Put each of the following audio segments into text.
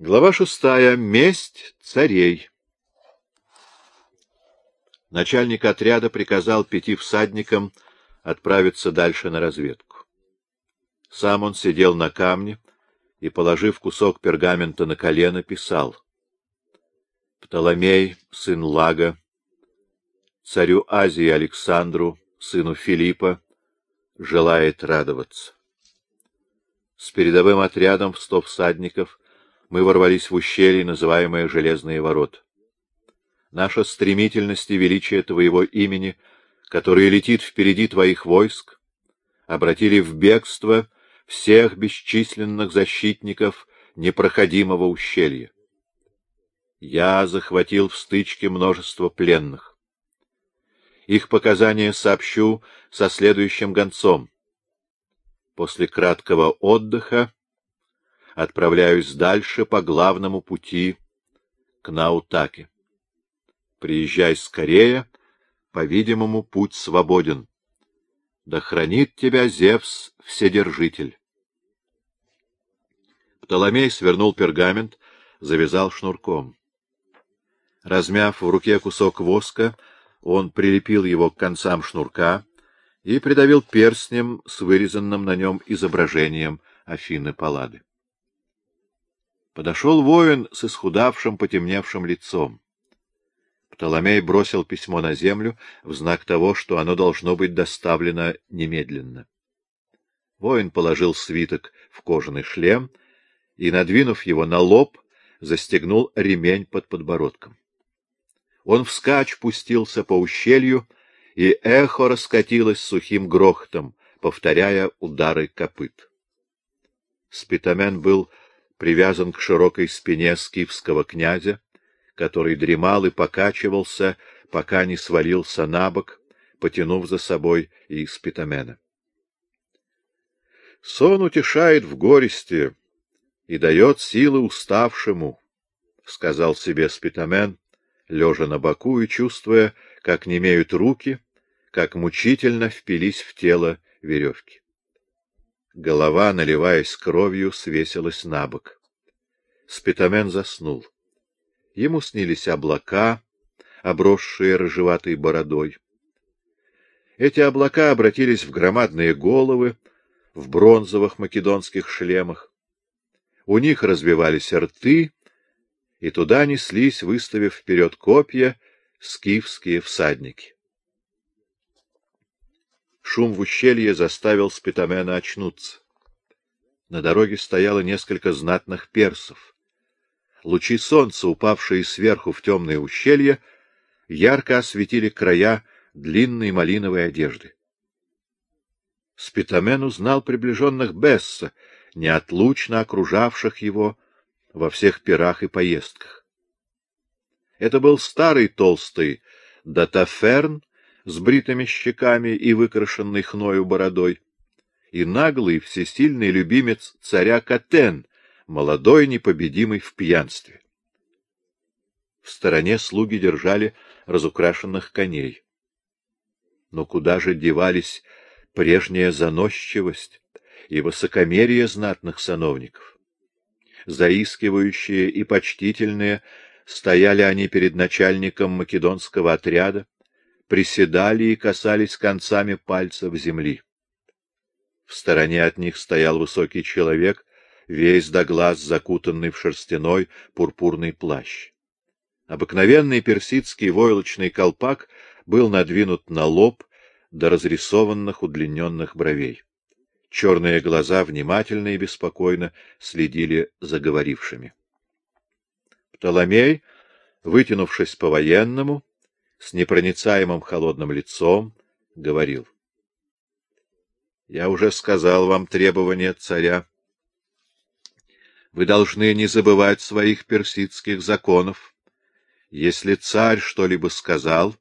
Глава шестая. Месть царей. Начальник отряда приказал пяти всадникам отправиться дальше на разведку. Сам он сидел на камне и, положив кусок пергамента на колено, писал. Птоломей, сын Лага, царю Азии Александру, сыну Филиппа, желает радоваться. С передовым отрядом в сто всадников мы ворвались в ущелье, называемое Железные ворота. Наша стремительность и величие твоего имени, которое летит впереди твоих войск, обратили в бегство всех бесчисленных защитников непроходимого ущелья. Я захватил в стычке множество пленных. Их показания сообщу со следующим гонцом. После краткого отдыха отправляюсь дальше по главному пути к Наутаке. Приезжай скорее, по-видимому, путь свободен. Да хранит тебя Зевс Вседержитель. Птоломей свернул пергамент, завязал шнурком. Размяв в руке кусок воска, он прилепил его к концам шнурка и придавил перстнем с вырезанным на нем изображением Афины Паллады. Подошел воин с исхудавшим, потемневшим лицом. Птоломей бросил письмо на землю в знак того, что оно должно быть доставлено немедленно. Воин положил свиток в кожаный шлем и, надвинув его на лоб, застегнул ремень под подбородком. Он вскачь пустился по ущелью, и эхо раскатилось сухим грохотом, повторяя удары копыт. Спитамен был привязан к широкой спине скифского князя, который дремал и покачивался, пока не свалился на бок, потянув за собой и спитамена. Сон утешает в горести и дает силы уставшему, — сказал себе спитамен, лежа на боку и чувствуя, как немеют руки, как мучительно впились в тело веревки. Голова, наливаясь кровью, свесилась на бок. Спитамен заснул. Ему снились облака, обросшие рыжеватой бородой. Эти облака обратились в громадные головы в бронзовых македонских шлемах. У них развивались рты, и туда неслись, выставив вперед копья, скифские всадники. Шум в ущелье заставил Спитамена очнуться. На дороге стояло несколько знатных персов. Лучи солнца, упавшие сверху в темное ущелье, ярко осветили края длинной малиновой одежды. Спитамен узнал приближенных Бесса, неотлучно окружавших его во всех пирах и поездках. Это был старый толстый датаферн с бритыми щеками и выкрашенной хною бородой, и наглый всесильный любимец царя Катен, молодой, непобедимый в пьянстве. В стороне слуги держали разукрашенных коней. Но куда же девались прежняя заносчивость и высокомерие знатных сановников? Заискивающие и почтительные стояли они перед начальником македонского отряда, приседали и касались концами пальцев земли. В стороне от них стоял высокий человек весь до глаз закутанный в шерстяной пурпурный плащ. Обыкновенный персидский войлочный колпак был надвинут на лоб до разрисованных удлиненных бровей. Черные глаза внимательно и беспокойно следили за говорившими. Птоломей, вытянувшись по-военному, с непроницаемым холодным лицом, говорил. — Я уже сказал вам требования царя вы должны не забывать своих персидских законов. Если царь что-либо сказал,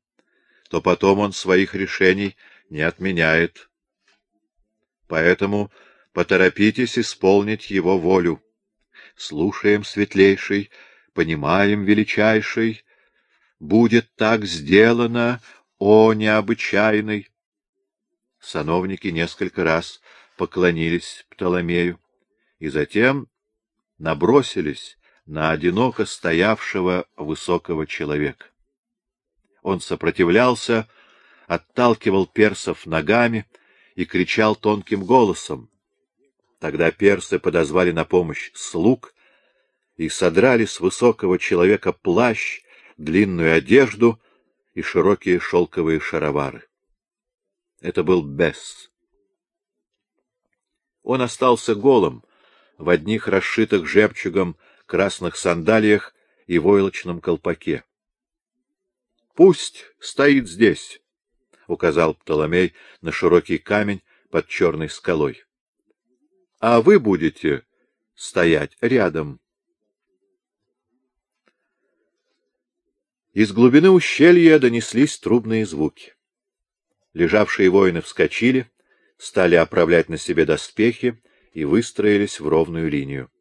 то потом он своих решений не отменяет. Поэтому поторопитесь исполнить его волю. Слушаем, светлейший, понимаем, величайший. Будет так сделано, о необычайный! Сановники несколько раз поклонились Птоломею и затем набросились на одиноко стоявшего высокого человека. Он сопротивлялся, отталкивал персов ногами и кричал тонким голосом. Тогда персы подозвали на помощь слуг и содрали с высокого человека плащ, длинную одежду и широкие шелковые шаровары. Это был Бесс. Он остался голым, в одних расшитых жемчугом красных сандалиях и войлочном колпаке. — Пусть стоит здесь, — указал Птоломей на широкий камень под черной скалой. — А вы будете стоять рядом. Из глубины ущелья донеслись трубные звуки. Лежавшие воины вскочили, стали оправлять на себе доспехи и выстроились в ровную линию.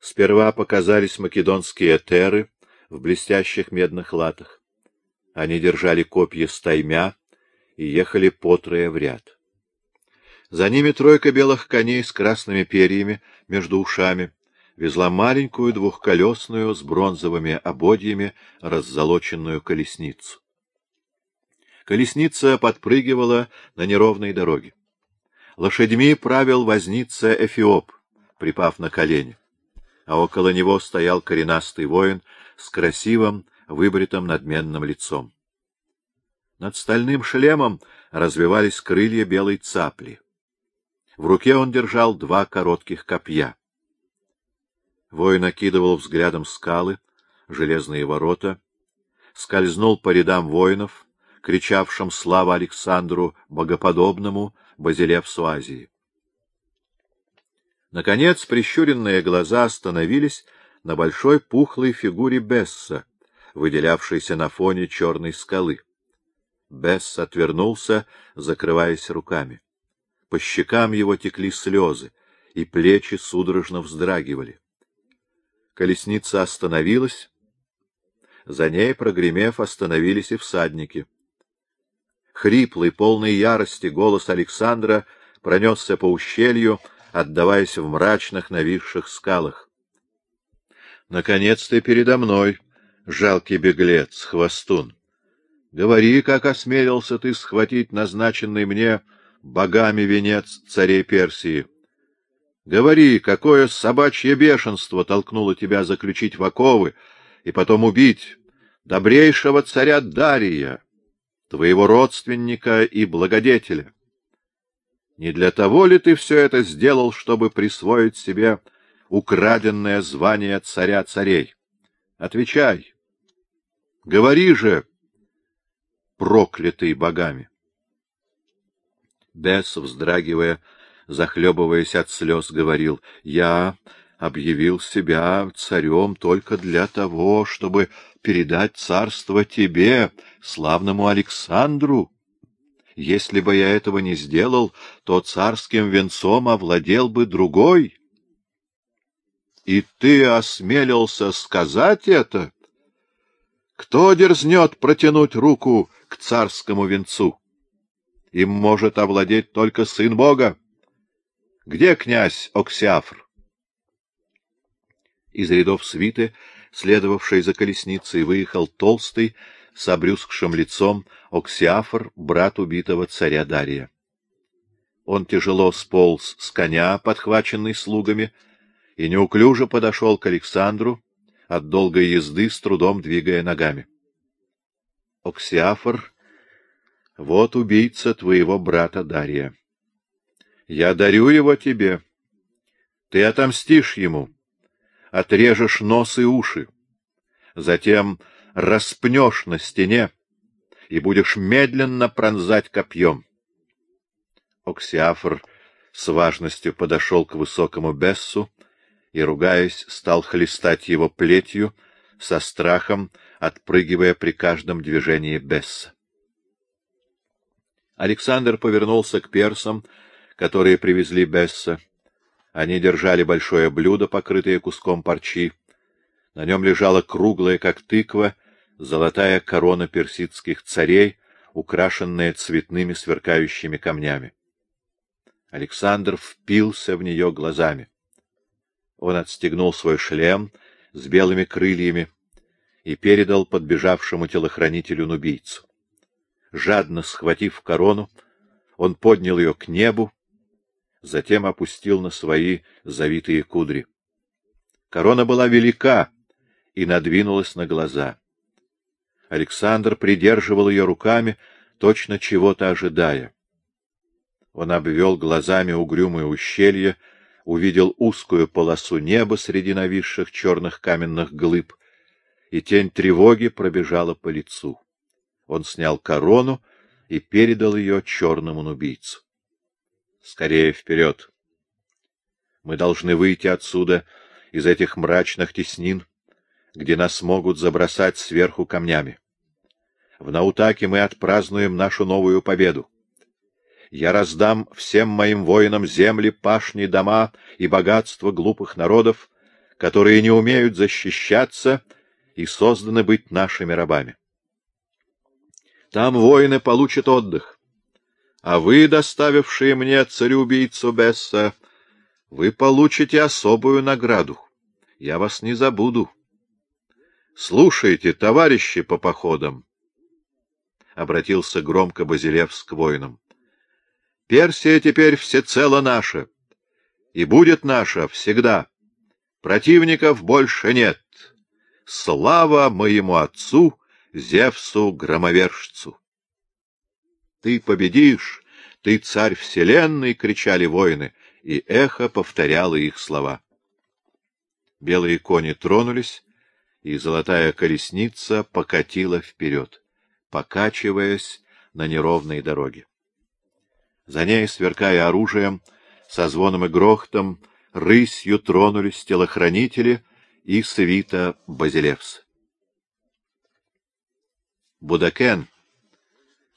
Сперва показались македонские этеры в блестящих медных латах. Они держали копья стаймя и ехали потрое в ряд. За ними тройка белых коней с красными перьями между ушами везла маленькую двухколесную с бронзовыми ободьями раззолоченную колесницу. Колесница подпрыгивала на неровной дороге. Лошадьми правил возница Эфиоп, припав на колени, а около него стоял коренастый воин с красивым, выбритым надменным лицом. Над стальным шлемом развивались крылья белой цапли. В руке он держал два коротких копья. Воин окидывал взглядом скалы, железные ворота, скользнул по рядам воинов, кричавшим «Слава Александру Богоподобному, Базилевсу Азии!». Наконец прищуренные глаза остановились на большой пухлой фигуре Бесса, выделявшейся на фоне черной скалы. Бесс отвернулся, закрываясь руками. По щекам его текли слезы, и плечи судорожно вздрагивали. Колесница остановилась. За ней, прогремев, остановились и всадники. Хриплый, полный ярости голос Александра пронесся по ущелью, отдаваясь в мрачных нависших скалах. — Наконец ты передо мной, жалкий беглец, хвостун. Говори, как осмелился ты схватить назначенный мне богами венец царей Персии. Говори, какое собачье бешенство толкнуло тебя заключить в оковы и потом убить добрейшего царя Дария, твоего родственника и благодетеля. Не для того ли ты все это сделал, чтобы присвоить себе украденное звание царя царей? Отвечай. Говори же, проклятый богами. Бес, вздрагивая, захлебываясь от слез, говорил, — Я объявил себя царем только для того, чтобы передать царство тебе, славному Александру. Если бы я этого не сделал, то царским венцом овладел бы другой. И ты осмелился сказать это? Кто дерзнет протянуть руку к царскому венцу? Им может овладеть только сын Бога. Где князь Оксиафр? Из рядов свиты следовавший за колесницей, выехал толстый, с обрюзгшим лицом, Оксиафор, брат убитого царя Дария. Он тяжело сполз с коня, подхваченный слугами, и неуклюже подошел к Александру, от долгой езды с трудом двигая ногами. — Оксиафор, вот убийца твоего брата Дария. Я дарю его тебе. Ты отомстишь ему отрежешь нос и уши, затем распнешь на стене и будешь медленно пронзать копьем. Оксиафр с важностью подошел к высокому Бессу и, ругаясь, стал хлестать его плетью, со страхом отпрыгивая при каждом движении Бесса. Александр повернулся к персам, которые привезли Бесса, они держали большое блюдо, покрытое куском парчи. На нем лежала круглая, как тыква, золотая корона персидских царей, украшенная цветными сверкающими камнями. Александр впился в нее глазами. Он отстегнул свой шлем с белыми крыльями и передал подбежавшему телохранителю нубийцу. Жадно схватив корону, он поднял ее к небу, затем опустил на свои завитые кудри. Корона была велика и надвинулась на глаза. Александр придерживал ее руками, точно чего-то ожидая. Он обвел глазами угрюмое ущелье, увидел узкую полосу неба среди нависших черных каменных глыб, и тень тревоги пробежала по лицу. Он снял корону и передал ее черному нубийцу. — Скорее вперед! Мы должны выйти отсюда, из этих мрачных теснин, где нас могут забросать сверху камнями. В Наутаке мы отпразднуем нашу новую победу. Я раздам всем моим воинам земли, пашни, дома и богатства глупых народов, которые не умеют защищаться и созданы быть нашими рабами. Там воины получат отдых, а вы, доставившие мне царю-убийцу Бесса, вы получите особую награду. Я вас не забуду. Слушайте, товарищи по походам, — обратился громко Базилевс к воинам. Персия теперь всецело наша, и будет наша всегда. Противников больше нет. Слава моему отцу, Зевсу-громовержцу! Ты победишь, ты царь вселенной! — кричали воины, и эхо повторяло их слова. Белые кони тронулись, и золотая колесница покатила вперед, покачиваясь на неровной дороге. За ней, сверкая оружием, со звоном и грохотом, рысью тронулись телохранители и свита Базилевс. Будакен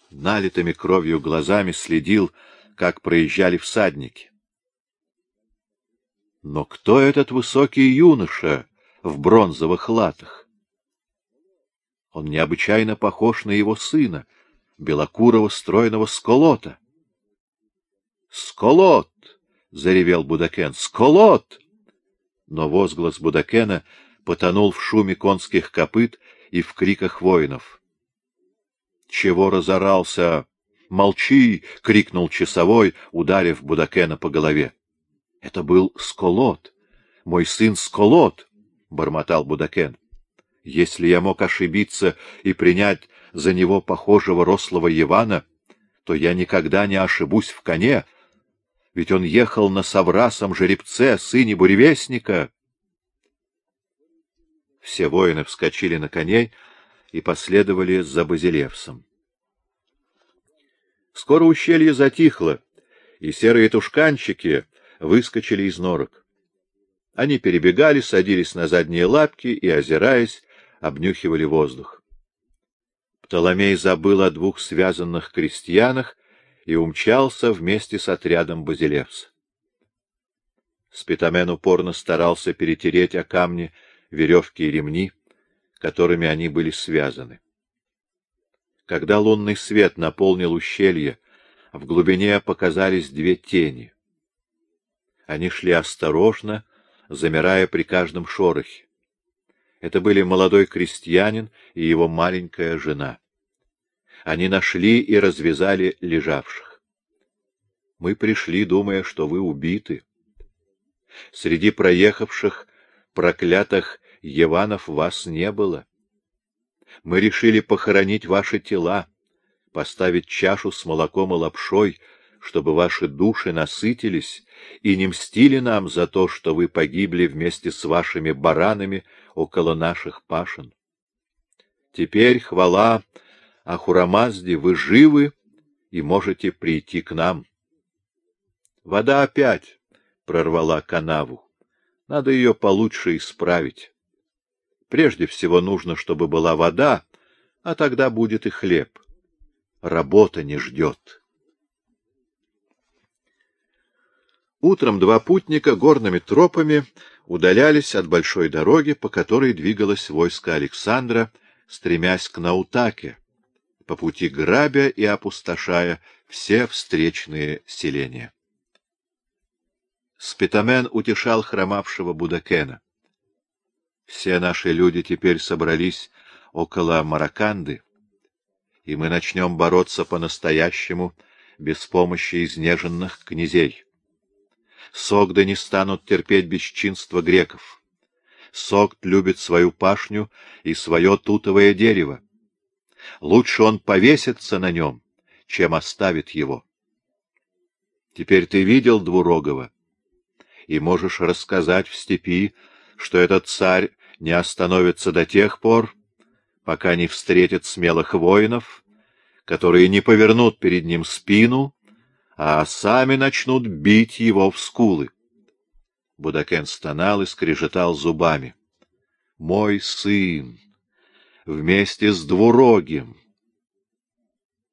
налитыми кровью глазами следил, как проезжали всадники. Но кто этот высокий юноша в бронзовых латах? Он необычайно похож на его сына, белокурого стройного сколота. «Сколот!» — заревел Будакен. «Сколот!» Но возглас Будакена потонул в шуме конских копыт и в криках воинов. «Чего разорался? Молчи!» — крикнул часовой, ударив Будакена по голове. «Это был Сколот! Мой сын Сколот!» — бормотал Будакен. «Если я мог ошибиться и принять за него похожего рослого Ивана, то я никогда не ошибусь в коне, ведь он ехал на соврасом жеребце, сыне буревестника. Все воины вскочили на коней и последовали за Базилевсом. Скоро ущелье затихло, и серые тушканчики выскочили из норок. Они перебегали, садились на задние лапки и, озираясь, обнюхивали воздух. Птоломей забыл о двух связанных крестьянах и умчался вместе с отрядом Базилевса. Спитамен упорно старался перетереть о камни веревки и ремни, которыми они были связаны. Когда лунный свет наполнил ущелье, в глубине показались две тени. Они шли осторожно, замирая при каждом шорохе. Это были молодой крестьянин и его маленькая жена. Они нашли и развязали лежавших. Мы пришли, думая, что вы убиты. Среди проехавших, проклятых Еванов вас не было. Мы решили похоронить ваши тела, поставить чашу с молоком и лапшой, чтобы ваши души насытились и не мстили нам за то, что вы погибли вместе с вашими баранами около наших пашен. Теперь хвала Ахурамазде, вы живы и можете прийти к нам. Вода опять прорвала канаву. Надо ее получше исправить. Прежде всего нужно, чтобы была вода, а тогда будет и хлеб. Работа не ждет. Утром два путника горными тропами удалялись от большой дороги, по которой двигалось войско Александра, стремясь к Наутаке, по пути грабя и опустошая все встречные селения. Спитамен утешал хромавшего Будакена. Все наши люди теперь собрались около Мараканды, и мы начнем бороться по-настоящему без помощи изнеженных князей. Согды не станут терпеть бесчинства греков. Согд любит свою пашню и свое тутовое дерево. Лучше он повесится на нем, чем оставит его. Теперь ты видел Двурогова и можешь рассказать в степи, что этот царь не остановится до тех пор, пока не встретит смелых воинов, которые не повернут перед ним спину, а сами начнут бить его в скулы. Будакен стонал и скрежетал зубами. — Мой сын! Вместе с двурогим!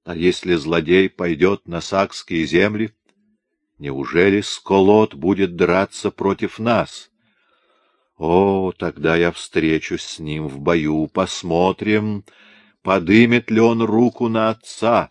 А если злодей пойдет на сакские земли, неужели Сколот будет драться против нас? О, тогда я встречусь с ним в бою, посмотрим, подымет ли он руку на отца,